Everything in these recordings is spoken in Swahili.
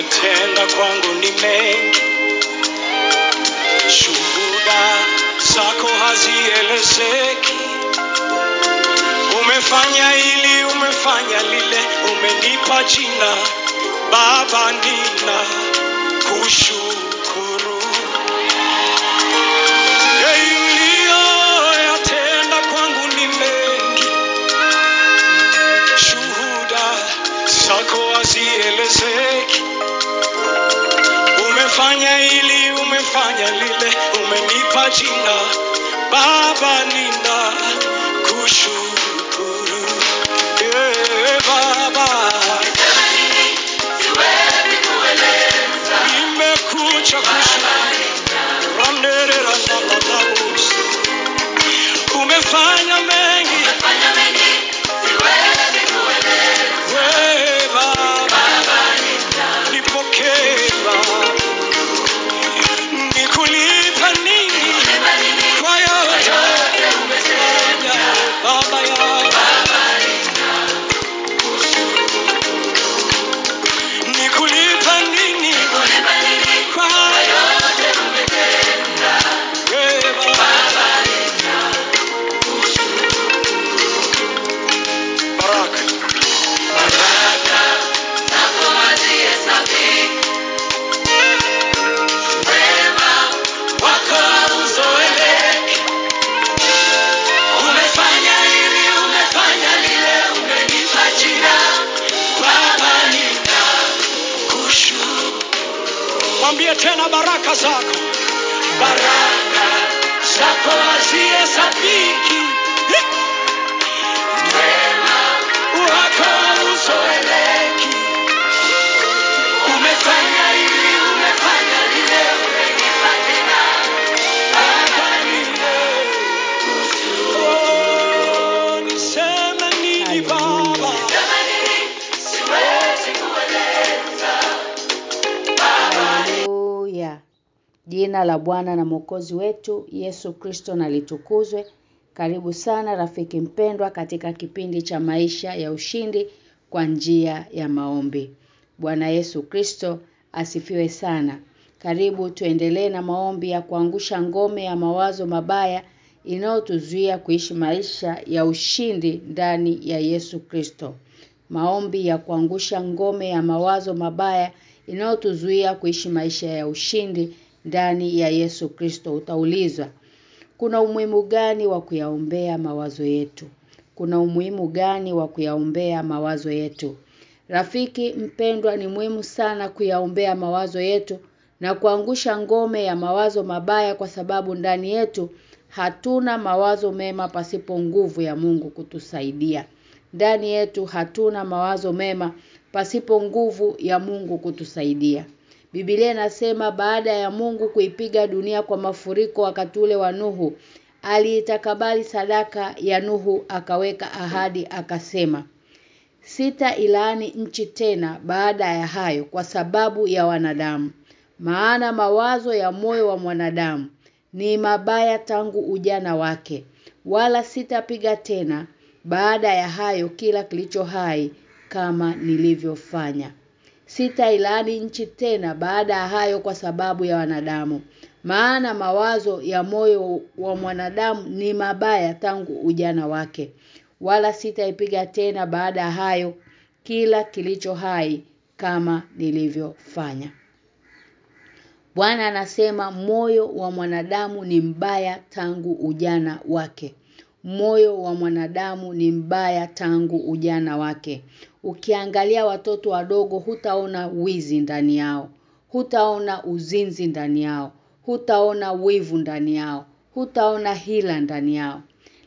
Uliyoyatenda kwangu ni mengi, shuhuda zako hazielezeki. Umefanya hili, umefanya lile, umenipa jina Baba, nina kushukuru. Jina la Bwana na Mwokozi wetu Yesu Kristo na litukuzwe. Karibu sana rafiki mpendwa katika kipindi cha maisha ya ushindi kwa njia ya maombi. Bwana Yesu Kristo asifiwe sana. Karibu tuendelee na maombi ya kuangusha ngome ya mawazo mabaya inayotuzuia kuishi maisha ya ushindi ndani ya Yesu Kristo. Maombi ya kuangusha ngome ya mawazo mabaya inayotuzuia kuishi maisha ya ushindi ndani ya Yesu Kristo. Utaulizwa, kuna umuhimu gani wa kuyaombea mawazo yetu? Kuna umuhimu gani wa kuyaombea mawazo yetu? Rafiki mpendwa ni muhimu sana kuyaombea mawazo yetu na kuangusha ngome ya mawazo mabaya kwa sababu ndani yetu hatuna mawazo mema pasipo nguvu ya Mungu kutusaidia. Ndani yetu hatuna mawazo mema pasipo nguvu ya Mungu kutusaidia. Biblia inasema baada ya Mungu kuipiga dunia kwa mafuriko wakati ule wa Nuhu, aliitakabali sadaka ya Nuhu akaweka ahadi akasema, Sita ilaani nchi tena baada ya hayo kwa sababu ya wanadamu. Maana mawazo ya moyo wa mwanadamu ni mabaya tangu ujana wake. Wala sitapiga tena baada ya hayo kila kilicho hai kama nilivyofanya. Sita ilaani nchi tena baada ya hayo kwa sababu ya wanadamu. Maana mawazo ya moyo wa mwanadamu ni mabaya tangu ujana wake. Wala sitaipiga tena baada ya hayo kila kilicho hai kama nilivyofanya. Bwana anasema moyo wa mwanadamu ni mbaya tangu ujana wake. Moyo wa mwanadamu ni mbaya tangu ujana wake. Ukiangalia watoto wadogo hutaona wizi ndani yao. Hutaona uzinzi ndani yao. Hutaona wivu ndani yao. Hutaona hila ndani yao.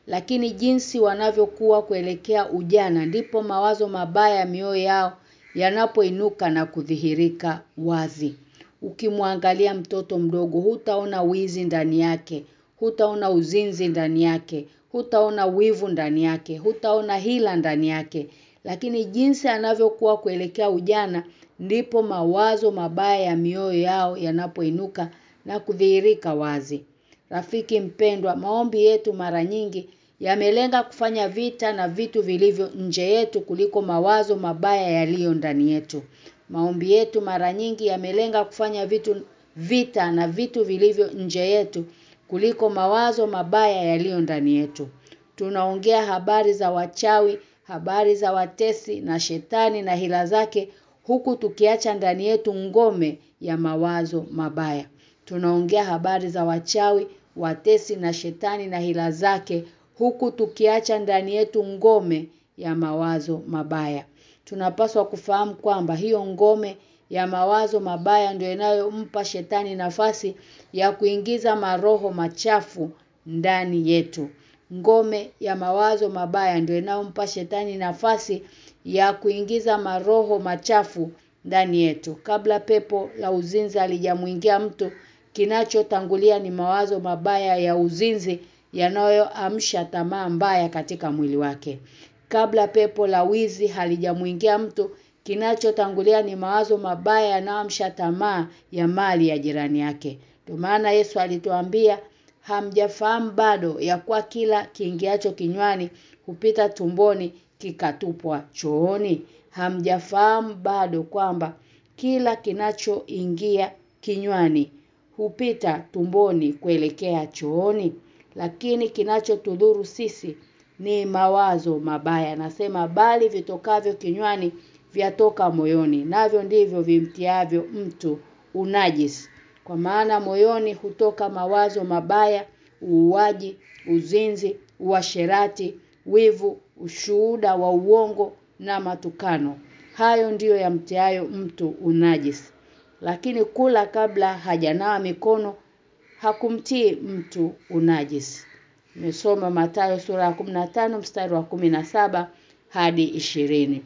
Lakini jinsi wanavyokuwa kuelekea ujana ndipo mawazo mabaya ya mioyo yao yanapoinuka na kudhihirika wazi. Ukimwangalia mtoto mdogo hutaona wizi ndani yake, hutaona uzinzi ndani yake, hutaona wivu ndani yake, hutaona hila ndani yake. Lakini jinsi anavyokuwa kuelekea ujana ndipo mawazo mabaya ya mioyo yao yanapoinuka na kudhihirika wazi. Rafiki mpendwa, maombi yetu mara nyingi yamelenga kufanya vita na vitu vilivyo nje yetu kuliko mawazo mabaya yaliyo ndani yetu. Maombi yetu mara nyingi yamelenga kufanya vitu vita na vitu vilivyo nje yetu kuliko mawazo mabaya yaliyo ndani yetu. Tunaongea habari za wachawi, habari za watesi na shetani na hila zake huku tukiacha ndani yetu ngome ya mawazo mabaya. Tunaongea habari za wachawi, watesi na shetani na hila zake huku tukiacha ndani yetu ngome ya mawazo mabaya. Tunapaswa kufahamu kwamba hiyo ngome ya mawazo mabaya ndio inayompa shetani nafasi ya kuingiza maroho machafu ndani yetu. Ngome ya mawazo mabaya ndio inayompa shetani nafasi ya kuingiza maroho machafu ndani yetu. Kabla pepo la uzinzi alijamuingia mtu kinachotangulia ni mawazo mabaya ya uzinzi yanayoamsha tamaa mbaya katika mwili wake. Kabla pepo la wizi halijamuingia mtu kinachotangulia ni mawazo mabaya yanayoamsha tamaa ya mali ya jirani yake. Ndio maana Yesu alituambia hamjafahamu bado ya kuwa kila kiingiacho kinywani hupita tumboni kikatupwa chooni. Hamjafahamu bado kwamba kila kinachoingia kinywani hupita tumboni kuelekea chooni. Lakini kinachotudhuru sisi ni mawazo mabaya. Nasema bali vitokavyo kinywani vyatoka moyoni. Navyo ndivyo vimtiavyo mtu unajis kwa maana moyoni hutoka mawazo mabaya uuaji uzinzi uasherati wivu ushuhuda wa uongo na matukano. Hayo ndiyo yamtiayo mtu unajis. Lakini kula kabla hajanawa mikono hakumtii mtu unajis. Nimesoma Mathayo sura ya 15 mstari wa 17 hadi 20.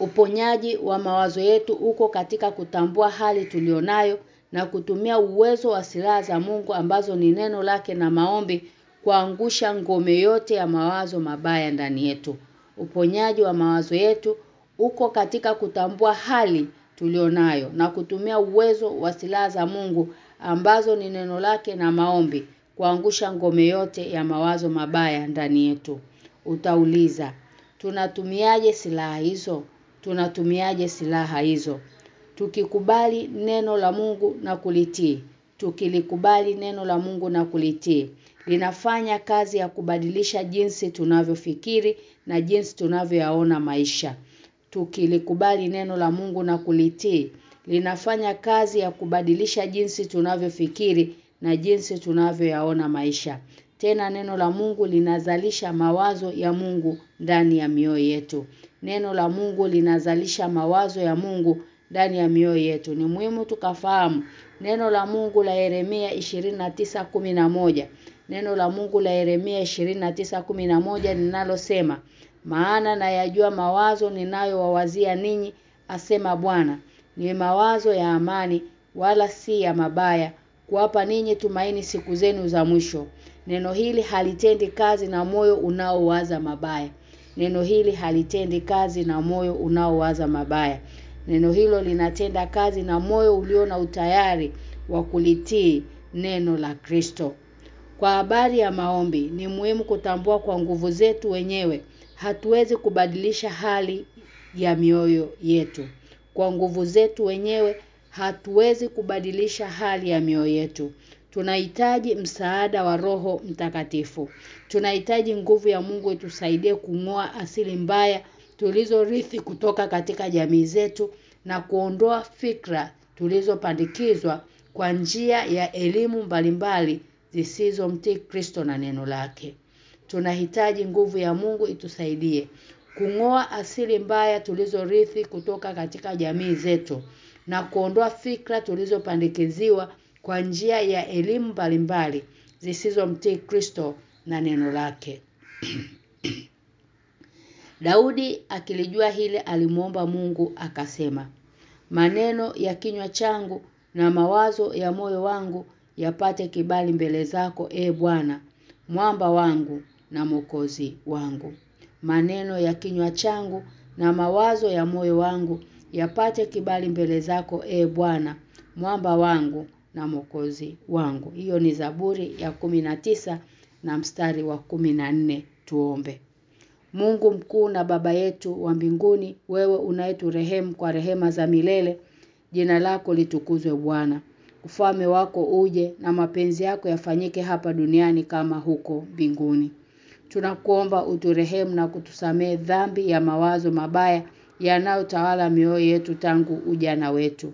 Uponyaji wa mawazo yetu uko katika kutambua hali tulionayo na kutumia uwezo wa silaha za Mungu ambazo ni neno lake na maombi kuangusha ngome yote ya mawazo mabaya ndani yetu. Uponyaji wa mawazo yetu uko katika kutambua hali tulionayo na kutumia uwezo wa silaha za Mungu ambazo ni neno lake na maombi kuangusha ngome yote ya mawazo mabaya ndani yetu. Utauliza, tunatumiaje silaha hizo? Tunatumiaje silaha hizo? Tukikubali neno la Mungu na kulitii. Tukilikubali neno la Mungu na kulitii. Linafanya kazi ya kubadilisha jinsi tunavyofikiri na jinsi tunavyoyaona maisha. Tukilikubali neno la Mungu na kulitii. Linafanya kazi ya kubadilisha jinsi tunavyofikiri na jinsi tunavyoyaona maisha. Tena neno la Mungu linazalisha mawazo ya Mungu ndani ya mioyo yetu. Neno la Mungu linazalisha mawazo ya Mungu ndani ya mioyo yetu. Ni muhimu tukafahamu neno la Mungu la Yeremia 29:11. Neno la Mungu la Yeremia 29:11 linalosema maana nayajua mawazo ninayowawazia ninyi asema Bwana ni mawazo ya amani wala si ya mabaya kuwapa ninyi tumaini siku zenu za mwisho. Neno hili halitendi kazi na moyo unaowaza mabaya. Neno hili halitendi kazi na moyo unaowaza mabaya. Neno hilo linatenda kazi na moyo ulio na utayari wa kulitii neno la Kristo. Kwa habari ya maombi ni muhimu kutambua kwa nguvu zetu wenyewe hatuwezi kubadilisha hali ya mioyo yetu. Kwa nguvu zetu wenyewe hatuwezi kubadilisha hali ya mioyo yetu. Tunahitaji msaada wa Roho Mtakatifu. Tunahitaji nguvu ya Mungu itusaidie kung'oa asili mbaya tulizorithi kutoka katika jamii zetu na kuondoa fikra tulizopandikizwa kwa njia ya elimu mbalimbali zisizomtii Kristo na neno lake. Tunahitaji nguvu ya Mungu itusaidie kung'oa asili mbaya tulizorithi kutoka katika jamii zetu na kuondoa fikra tulizopandikiziwa kwa njia ya elimu mbalimbali zisizomtii Kristo na neno lake. Daudi akilijua hili alimuomba Mungu akasema Maneno ya kinywa changu na mawazo ya moyo wangu yapate kibali mbele zako e Bwana mwamba wangu na mokozi wangu maneno ya kinywa changu na mawazo ya moyo wangu yapate kibali mbele zako e Bwana mwamba wangu na mwokozi wangu. Hiyo ni Zaburi ya 19 na mstari wa 14 tuombe. Mungu mkuu na baba yetu wa mbinguni, wewe unayeturehemu kwa rehema za milele, jina lako litukuzwe Bwana. Ufalme wako uje na mapenzi yako yafanyike hapa duniani kama huko mbinguni. Tunakuomba uturehemu na kutusamee dhambi ya mawazo mabaya yanayotawala mioyo yetu tangu ujana wetu.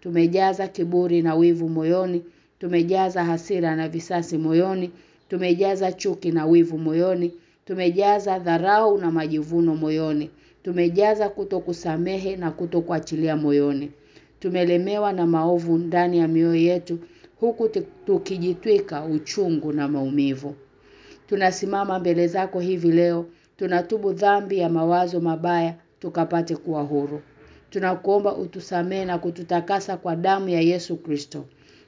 Tumejaza kiburi na wivu moyoni, tumejaza hasira na visasi moyoni, tumejaza chuki na wivu moyoni, tumejaza dharau na majivuno moyoni, tumejaza kutokusamehe na kutokuachilia moyoni. Tumelemewa na maovu ndani ya mioyo yetu huku tukijitwika uchungu na maumivu. Tunasimama mbele zako hivi leo, tunatubu dhambi ya mawazo mabaya tukapate kuwa huru. Tunakuomba utusamee na kututakasa kwa damu ya Yesu Kristo.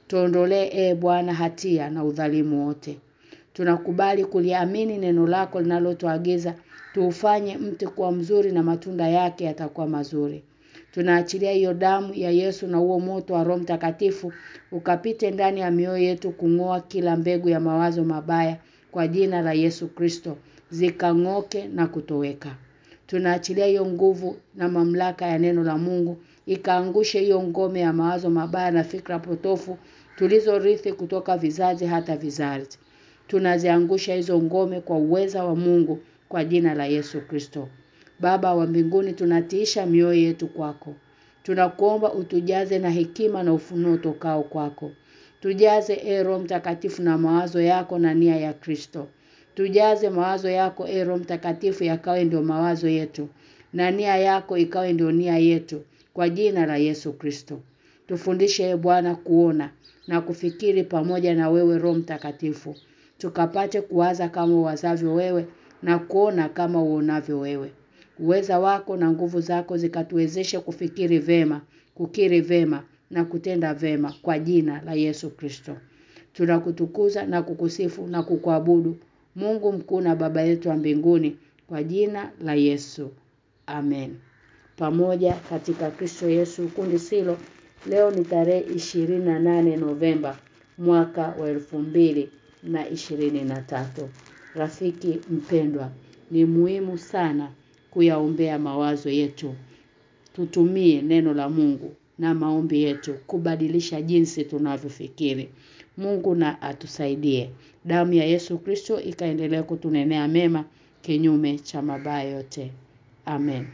Tuondolee e Bwana hatia na udhalimu wote. Tunakubali kuliamini neno lako linalotuagiza tuufanye mti kuwa mzuri na matunda yake yatakuwa mazuri. Tunaachilia hiyo damu ya Yesu na huo moto wa Roho Mtakatifu ukapite ndani ya mioyo yetu kungoa kila mbegu ya mawazo mabaya kwa jina la Yesu Kristo zikang'oke na kutoweka. Tunaachilia hiyo nguvu na mamlaka ya neno la Mungu ikaangushe hiyo ngome ya mawazo mabaya na fikra potofu tulizorithi kutoka vizazi hata vizazi. Tunaziangusha hizo ngome kwa uweza wa Mungu kwa jina la Yesu Kristo. Baba wa mbinguni tunatiisha mioyo yetu kwako. Tunakuomba utujaze na hekima na ufunuo tokao kwako. Tujaze ero Roho Mtakatifu na mawazo yako na nia ya Kristo. Tujaze mawazo yako e Roho Mtakatifu yakawe ndio mawazo yetu na nia yako ikawe ndio nia yetu kwa jina la Yesu Kristo. Tufundishe e Bwana kuona na kufikiri pamoja na wewe Roho Mtakatifu. Tukapate kuwaza kama wazavyo wewe na kuona kama uonavyo wewe. Uweza wako na nguvu zako zikatuwezeshe kufikiri vema, kukiri vema na kutenda vema kwa jina la Yesu Kristo. Tunakutukuza na kukusifu na kukuabudu Mungu mkuu na baba yetu wa mbinguni kwa jina la Yesu. Amen. Pamoja katika Kristo Yesu kundi silo leo ni tarehe 28 Novemba mwaka wa elfu mbili na ishirini na tatu. Rafiki mpendwa, ni muhimu sana kuyaombea mawazo yetu. Tutumie neno la Mungu na maombi yetu kubadilisha jinsi tunavyofikiri. Mungu na atusaidie. Damu ya Yesu Kristo ikaendelea kutunenea mema kinyume cha mabaya yote. Amen.